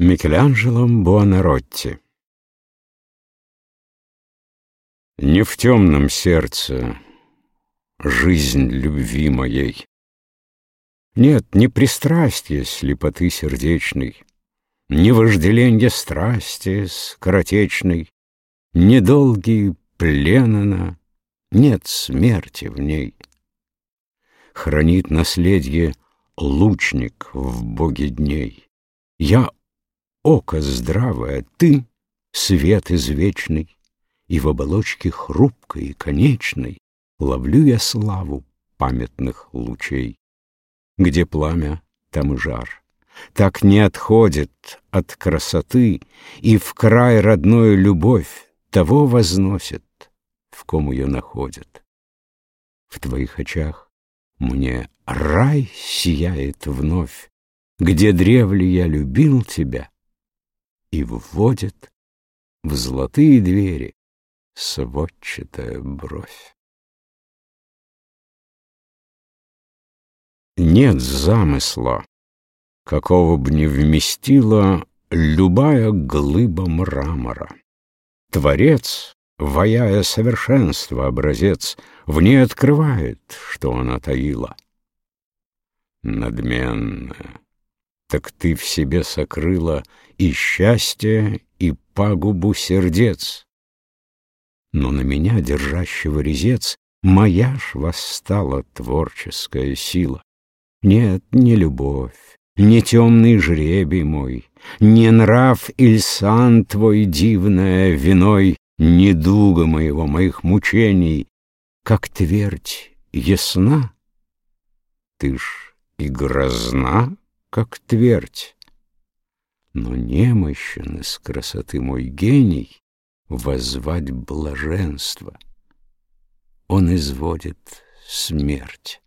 Микеланджело Буонаротти Не в темном сердце жизнь любви моей. Нет, не пристрастие слепоты сердечной, Не вожделенье страсти скоротечной, Не долгий плен она, нет смерти в ней. Хранит наследие лучник в боге дней. Я око здравое, ты — свет извечный, И в оболочке хрупкой и конечной Ловлю я славу памятных лучей. Где пламя, там и жар. Так не отходит от красоты, И в край родную любовь Того возносит, в ком ее находят. В твоих очах мне рай сияет вновь, Где древле я любил тебя, и вводит в золотые двери сводчатая бровь. Нет замысла, какого б не вместила любая глыба мрамора. Творец, ваяя совершенство образец, в ней открывает, что она таила. Надменная, так ты в себе сокрыла и счастье, и пагубу сердец. Но на меня, держащего резец, моя ж восстала творческая сила. Нет, не любовь, не темный жребий мой, Не нрав иль сан твой дивная виной, Не дуга моего, моих мучений, Как твердь ясна, ты ж и грозна, как твердь. Но немощен из красоты мой гений Возвать блаженство. Он изводит смерть.